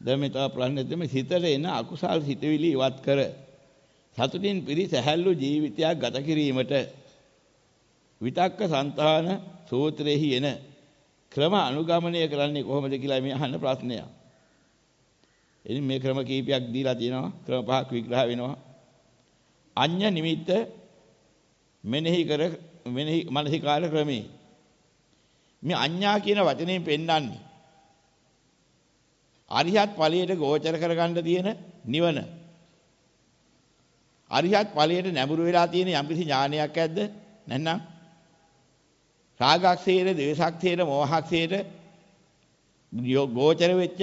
දැන් මේ තව ප්‍රශ්නේ තමයි සිතට එන අකුසල් සිතවිලි ඉවත් කර සතුටින් පිරි සැහැල්ලු ජීවිතයක් ගත කිරීමට විතක්ක సంతාන සූත්‍රයේහි එන ක්‍රම අනුගමනය කරන්නේ කොහොමද කියලා මේ අහන්න ප්‍රශ්නයක්. ඉතින් මේ ක්‍රම කීපයක් දීලා තියෙනවා. ක්‍රම පහක් විග්‍රහ වෙනවා. අඤ්ඤ නිමිත්ත මෙනෙහි කර මෙනෙහි මානසිකාර ක්‍රමේ. මේ අඤ්ඤා කියන වචනයෙන් පෙන්වන්නේ අරිහත් ඵලයට ගෝචර කරගන්න තියෙන නිවන. අරිහත් ඵලයට නැඹුරු වෙලා තියෙන යම්කිසි ඥානයක් ඇද්ද? නැත්නම් රාගක්ෂේර, ද්වේෂක්ෂේර, මෝහක්ෂේර ගෝචර වෙච්ච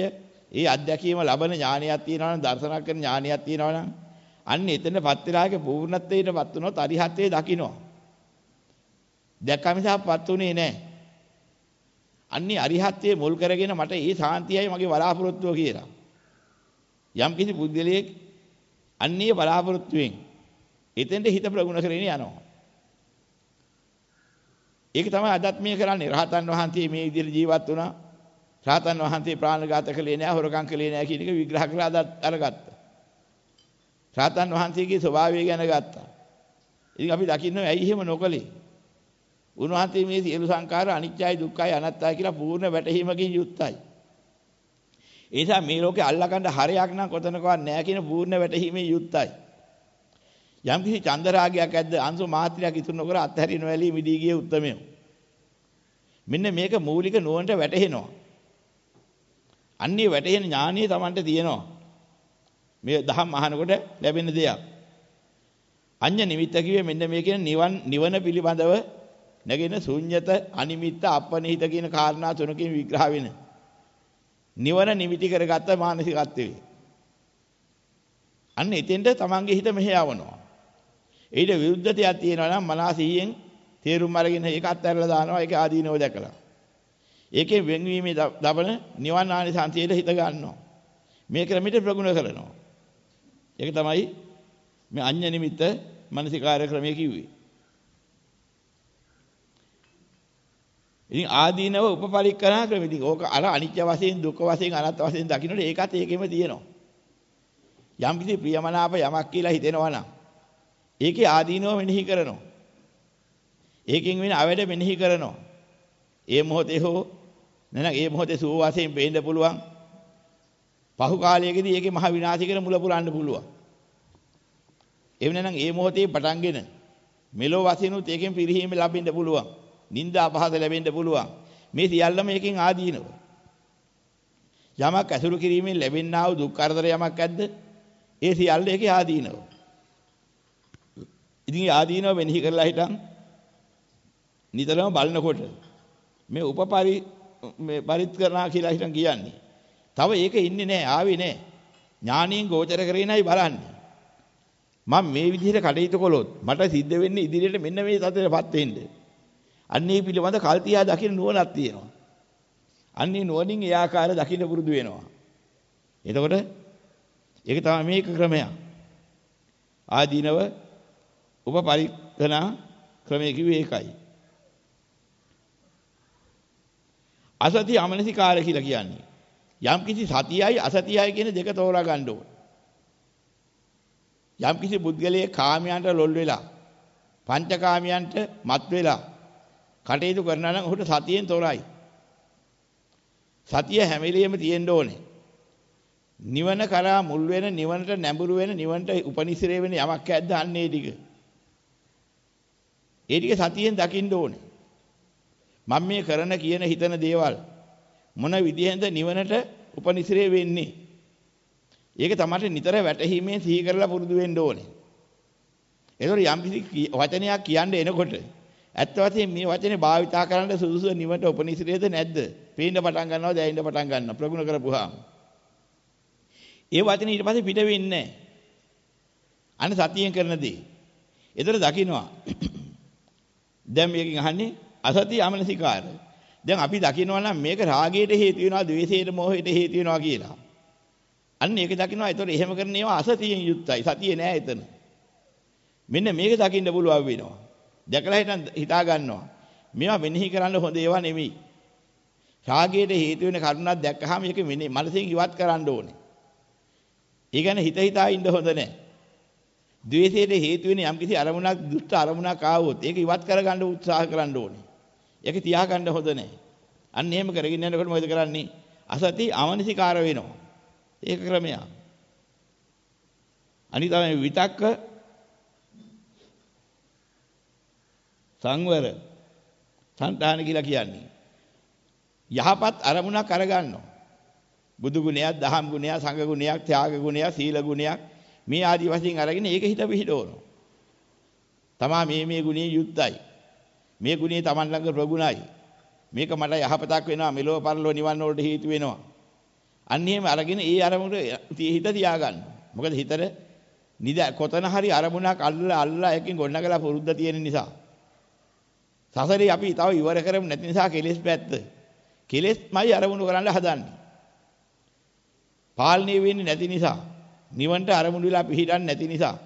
ඒ අධ්‍යක්ීම ලබන ඥානයක් තියෙනවා නම් දර්ශනක් කරන ඥානයක් තියෙනවා නම් අන්න එතනපත් වෙලාගේ පූර්ණත්වයටපත් වුණොත් අරිහත්ත්වයේ දකින්න. දැක්කම සහපත් උනේ නැහැ. අන්නේ අරිහත්ත්වයේ මුල් කරගෙන මට ඒ සාන්තියයි මගේ බලාපොරොත්තුව කියලා. යම් කිසි පුද්ගලයෙක් අන්නේ බලාපොරොත්තුවෙන් එතෙන්ට හිත ප්‍රගුණ කරගෙන යනවා. ඒක තමයි අදත්මීය කරන්නේ. රහතන් වහන්සේ මේ විදිහට ජීවත් වුණා. රහතන් වහන්සේ ප්‍රාණඝාත කළේ නැහැ, හොරකම් කළේ නැහැ කියන එක විග්‍රහ කරලා අරගත්තා. රහතන් වහන්සේගේ ස්වභාවය ගැන ගත්තා. ඉතින් අපි දකින්න ඇයි එහෙම නොකලේ? උන්වහන්සේ මේ සියලු සංකාර අනිත්‍යයි දුක්ඛයි අනාත්තයි කියලා පූර්ණ වැටහීමකින් යුක්තයි. ඒ නිසා මේ ලෝකේ අල්ලගන්න හරයක් නම් කොතනකවත් නැහැ කියන පූර්ණ වැටහීමෙන් යුක්තයි. යම් කිසි චන්දරාගයක් ඇද්ද අංශු මාත්‍රයක් ඉතුරු නොකර අත්හැරි නොඇලී මිදී ගිය උත්මයෝ. මෙන්න මේක මූලික නුවණට වැටහෙනවා. අන්නේ වැටහෙන ඥානිය Tamanට තියෙනවා. මේ දහම් අහනකොට ලැබෙන දෙයක්. අඤ්ඤ නිමිත්ත කිව්වේ මෙන්න මේ කියන නිවන් නිවන පිළිබඳව නැගෙන ශුන්්‍යත අනිමිත්ත අපනිහිත කියන කාරණා තුනකින් විග්‍රහ වෙන. නිවන නිමිති කරගත්ත මානසිකත්වයේ. අන්න එතෙන්ට තමන්ගේ හිත මෙහෙ යවනවා. ඊට විරුද්ධතයක් තියෙනවා නම් මනසියෙන් තේරුම් අරගෙන ඒක අත්හැරලා දානවා ඒක ආදීනව දැකලා. ඒකෙන් වෙන්වීමේ දබන නිවන් ආනිසංසයට හිත ගන්නවා. මේ ක්‍රමෙට ප්‍රගුණ කරනවා. ඒක තමයි මේ අඤ්ඤ නිමිත්ත මානසිකාර්ය ක්‍රමය කිව්වේ. ඉතින් ආදීනව උපපරික්කරණ ක්‍රම ඉතින් ඕක අර අනිත්‍ය වශයෙන් දුක්ඛ වශයෙන් අනාත්ම වශයෙන් දකින්නට ඒකත් ඒකෙම තියෙනවා. යම් කිසි ප්‍රියමනාප යමක් කියලා හිතෙනවා නම් ඒකේ ආදීනව මෙනෙහි කරනවා. ඒකෙන් වෙන අවැඩ මෙනෙහි කරනවා. ඒ මොහොතේ හෝ නැත්නම් ඒ මොහොතේ සුව වශයෙන් පේන්න පුළුවන්. පහු කාලයකදී ඒකේ මහ විනාශයකට මුල පුරන්න පුළුවන්. එහෙම නැත්නම් ඒ මොහොතේ පටන්ගෙන මෙලෝ වශයෙන් උත් ඒකෙන් පිරිහීම ලැබෙන්න පුළුවන්. නිന്ദා අපහාස ලැබෙන්න පුළුවන්. මේ සියල්ලම එකකින් ආදීනව. යමක් ඇසුරු කිරීමෙන් ලැබෙන්නා වූ දුක් කරදර යමක් ඇද්ද? ඒ සියල්ල එකේ ආදීනව. ඉතින් ආදීනව වෙනෙහි කරලා හිටන් නිතරම බලනකොට මේ උපපරි මේ පරිත්කරණා කියලා හිටන් කියන්නේ. තව ඒක ඉන්නේ නැහැ ආවේ නැහැ. ඥානියෙන් ගෝචර කරේනයි බලන්නේ. මම මේ විදිහට කටයුතු කළොත් මට සිද්ධ වෙන්නේ ඉදිරියට මෙන්න මේ තත්ත්වයටපත් වෙන්නේ. අන්නේ පිළිබඳ කල්තියා දකින්න නුවණක් තියෙනවා. අන්නේ නුවණින් ඒ ආකාරය දකින්න පුරුදු වෙනවා. එතකොට ඒක තමයි මේක ක්‍රමයක්. ආදීනව උපපරික්ෂණ ක්‍රමයේ කිව්වේ ඒකයි. අසති අමනසිකාර කියලා කියන්නේ. යම් කිසි සතියයි අසතියයි කියන දෙක තෝරා ගන්න ඕන. යම් කිසි පුද්ගලයේ කාමයන්ට ලොල් වෙලා පංචකාමයන්ට මත් වෙලා කටයුතු කරනවා නම් ඔහුට සතියෙන් තොරයි. සතිය හැම වෙලෙම තියෙන්න ඕනේ. නිවන කරා මුල් වෙන නිවනට නැඹුරු වෙන නිවනට උපනිශ්‍රේ වෙන යමක් ඇද්ද අන්නේ ටික. ඒ ටික සතියෙන් දකින්න ඕනේ. මම මේ කරන කියන හිතන දේවල් මොන විදිහෙන්ද නිවනට උපනිශ්‍රේ වෙන්නේ? ඒක තමයි නිතර වැටහීමෙන් සිහි කරලා පුරුදු වෙන්න ඕනේ. ඒතකොට යම් කිසි වචනයක් කියන්න එනකොට ඇත්ත වශයෙන් මේ වචනේ භාවිතා කරන්න සුදුසු නිවට උපනිශ්‍රේද නැද්ද? පේන්න පටන් ගන්නවා, දැනෙන්න පටන් ගන්නවා. ප්‍රගුණ කරපුවාම. ඒ වචනේ ඊට පස්සේ පිට වෙන්නේ නැහැ. අන්න සතියෙන් කරන දේ. ඒතර දකින්නවා. දැන් මේකෙන් අහන්නේ අසති අමනසිකාර. දැන් අපි දකින්නවා නම් මේක රාගයට හේතු වෙනවා, ද්වේෂයට, මෝහයට හේතු වෙනවා කියලා. අන්න ඒක දකින්නවා. ඒතර එහෙම කරන ඒවා අසතියෙන් යුක්තයි. සතියේ නෑ එතන. මෙන්න මේක දකින්න පුළුවන් වෙනවා. දැකලා හිටන් හිතා ගන්නවා. මේවා මෙනෙහි කරන්න හොඳ ඒවා නෙමෙයි. රාගයට හේතු වෙන කරුණක් දැක්කහම ඒක මනසින් ඉවත් කරන්න ඕනේ. ඒ කියන්නේ හිත හිතා ඉන්න හොඳ නැහැ. ද්වේෂයට හේතු වෙන යම්කිසි අරමුණක් දුෂ්ට අරමුණක් ආවොත් ඒක ඉවත් කරගන්න උත්සාහ කරන්න ඕනේ. ඒක තියාගන්න හොඳ නැහැ. අන්න එහෙම කරගෙන යනකොට මොකද කරන්නේ? අසති අමනසිකාර වෙනවා. ඒක ක්‍රමයක්. අනිත් තමයි විතක්ක සංවර සංතාන කියලා කියන්නේ. යහපත් අරමුණක් අරගන්නවා. බුදු ගුණයක්, දහම් ගුණයක්, සංඝ ගුණයක්, ත්‍යාග ගුණයක්, සීල ගුණයක් මේ ආදි වශයෙන් අරගෙන ඒක හිත පිහිටවනවා. තමා මේ මේ ගුණේ යුක්තයි. මේ ගුණේ Taman ළඟ ප්‍රගුණයි. මේක මට යහපතක් වෙනවා මෙලොව පරලොව නිවන් වලට හේතු වෙනවා. අන්න එහෙම අරගෙන ඒ අරමුණ හිත තියාගන්න. මොකද හිතට නිද කොතන හරි අරමුණක් අල්ලලා අල්ලලා එකකින් ගොඩනගලා පුරුද්ද තියෙන නිසා. සසරේ අපි තව ඉවර කරමු නැති නිසා කෙලෙස් පැත්ත. කෙලෙස්මයි අරමුණු කරන්න හදන්නේ. පාලනය වෙන්නේ නැති නිසා නිවන්ට අරමුණු වෙලා පිළිහිටන්නේ නැති නිසා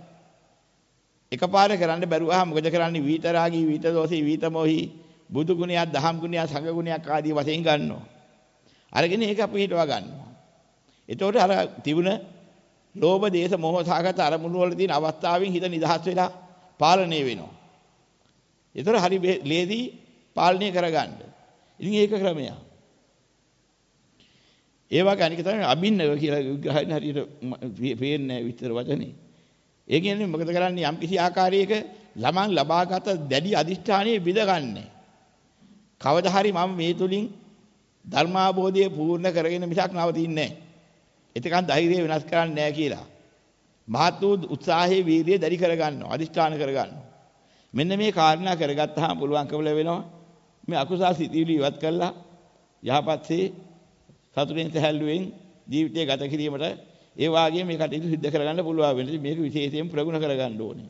එකපාර කරන්න බැරුවා මොකද කරන්නේ විතරාගී විතදෝසී විතමෝහි බුදු ගුණයක් දහම් ගුණයක් සංඝ ගුණයක් ආදී වශයෙන් ගන්නවා. අරගෙන ඒක පිළිහිටවා ගන්නවා. එතකොට අර තිබුණ ලෝභ දේශ මොහ සාගත අරමුණු වල තියෙන අවස්ථාවෙන් හිත නිදහස් වෙලා පාලනය වෙනවා. ඒතර හරි ලේදී පාලනය කරගන්න. ඉතින් ඒක ක්‍රමයක්. ඒ වගේ අනික තමයි අභින්නව කියලා විග්‍රහයෙන් හරියට පේන්නේ විතර වචනේ. ඒ කියන්නේ මොකද කරන්නේ යම් කිසි ආකාරයක ළමන් ලබාගත දැඩි අදිෂ්ඨානයේ බිඳගන්නේ. කවදා හරි මම මේ තුලින් ධර්මාබෝධය පූර්ණ කරගෙන මිසක් නවතින්නේ නැහැ. එතකන් ධෛර්යය වෙනස් කරන්නේ නැහැ කියලා. මහත් වූ උත්සාහයේ වීරිය දැඩි කරගන්නවා. අදිෂ්ඨාන කරගන්නවා. මෙන්න මේ කාරණා කරගත්තාම පුළුවන්කම ලැබෙනවා. මේ අකුසල් සිතිවිලි ඉවත් කළා යහපත්සේ සතුටින් සැහැල්ලුවෙන් ජීවිතය ගත කිරීමට ඒ වාගේ මේ කටයුතු සිද්ධ කරගන්න පුළුවන් වෙන්නේ මේක විශේෂයෙන් ප්‍රගුණ කරගන්න ඕනේ.